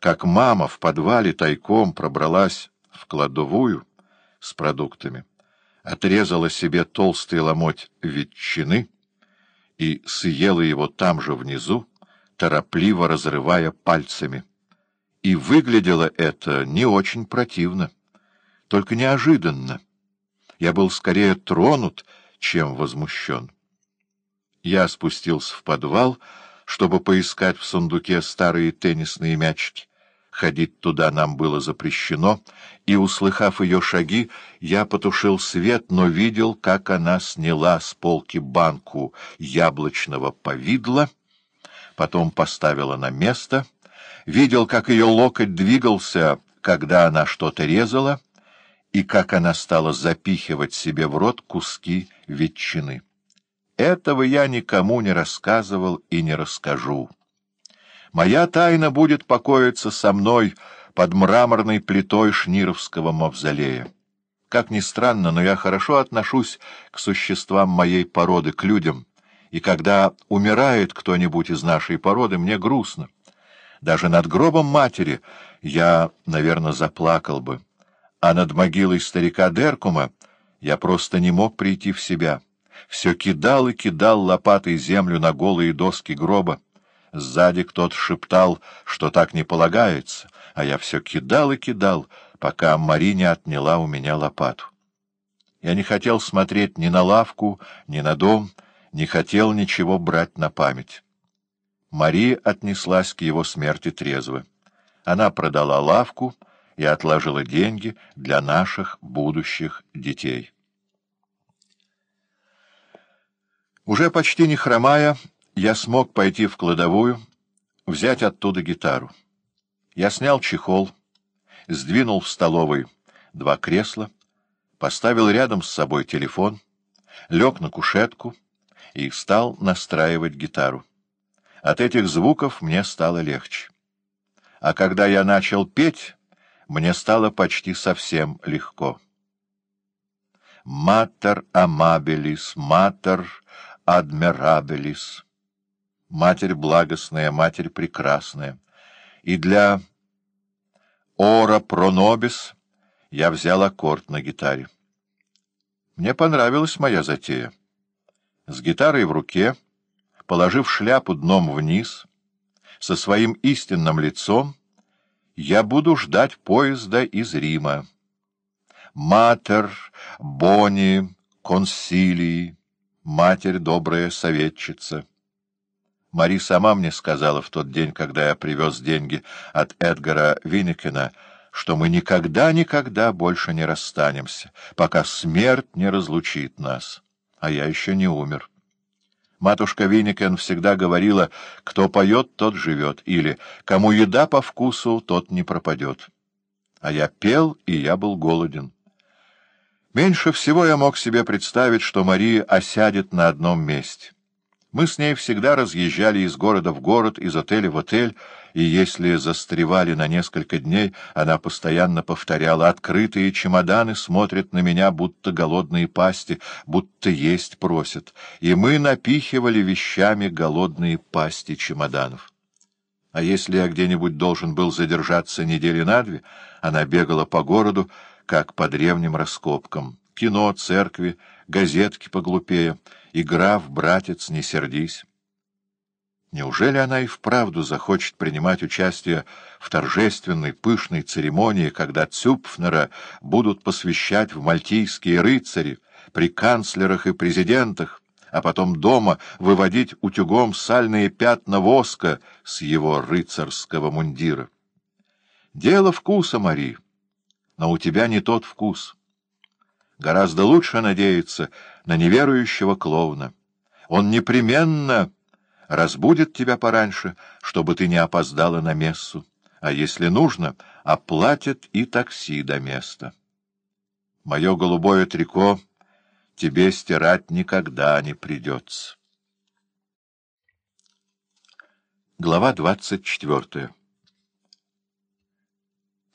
как мама в подвале тайком пробралась в кладовую с продуктами, отрезала себе толстый ломоть ветчины и съела его там же внизу, торопливо разрывая пальцами. И выглядело это не очень противно, только неожиданно. Я был скорее тронут, чем возмущен. Я спустился в подвал, чтобы поискать в сундуке старые теннисные мячики. Ходить туда нам было запрещено, и, услыхав ее шаги, я потушил свет, но видел, как она сняла с полки банку яблочного повидла, потом поставила на место, видел, как ее локоть двигался, когда она что-то резала, и как она стала запихивать себе в рот куски ветчины. Этого я никому не рассказывал и не расскажу. Моя тайна будет покоиться со мной под мраморной плитой Шнировского мавзолея. Как ни странно, но я хорошо отношусь к существам моей породы, к людям, и когда умирает кто-нибудь из нашей породы, мне грустно. Даже над гробом матери я, наверное, заплакал бы, а над могилой старика Деркума я просто не мог прийти в себя. Все кидал и кидал лопатой землю на голые доски гроба. Сзади кто-то шептал, что так не полагается, а я все кидал и кидал, пока Мари не отняла у меня лопату. Я не хотел смотреть ни на лавку, ни на дом, не хотел ничего брать на память. Мари отнеслась к его смерти трезво. Она продала лавку и отложила деньги для наших будущих детей. Уже почти не хромая, я смог пойти в кладовую, взять оттуда гитару. Я снял чехол, сдвинул в столовой два кресла, поставил рядом с собой телефон, лег на кушетку и стал настраивать гитару. От этих звуков мне стало легче. А когда я начал петь, мне стало почти совсем легко. «Матер амабелис, матер адмирабелис» Матерь благостная, Матерь прекрасная. И для «Ора пронобис» я взял аккорд на гитаре. Мне понравилась моя затея. С гитарой в руке, положив шляпу дном вниз, со своим истинным лицом, я буду ждать поезда из Рима. Матер, Бони, Консилии, Матерь добрая советчица. Мари сама мне сказала в тот день, когда я привез деньги от Эдгара Винникена, что мы никогда-никогда больше не расстанемся, пока смерть не разлучит нас. А я еще не умер. Матушка Винникен всегда говорила, кто поет, тот живет, или кому еда по вкусу, тот не пропадет. А я пел, и я был голоден. Меньше всего я мог себе представить, что Мария осядет на одном месте. Мы с ней всегда разъезжали из города в город, из отеля в отель, и если застревали на несколько дней, она постоянно повторяла «Открытые чемоданы смотрят на меня, будто голодные пасти, будто есть просят». И мы напихивали вещами голодные пасти чемоданов. А если я где-нибудь должен был задержаться недели на две, она бегала по городу, как по древним раскопкам. Кино, церкви, газетки поглупее — и граф, братец, не сердись. Неужели она и вправду захочет принимать участие в торжественной, пышной церемонии, когда Цюпфнера будут посвящать в мальтийские рыцари, при канцлерах и президентах, а потом дома выводить утюгом сальные пятна воска с его рыцарского мундира? Дело вкуса, Мари, но у тебя не тот вкус. Гораздо лучше надеяться на неверующего клоуна. Он непременно разбудит тебя пораньше, чтобы ты не опоздала на мессу, а если нужно, оплатит и такси до места. Мое голубое трико тебе стирать никогда не придется. Глава двадцать четвертая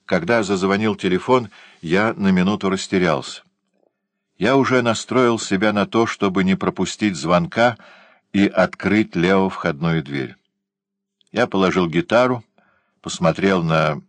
Когда зазвонил телефон, я на минуту растерялся. Я уже настроил себя на то, чтобы не пропустить звонка и открыть Лео входную дверь. Я положил гитару, посмотрел на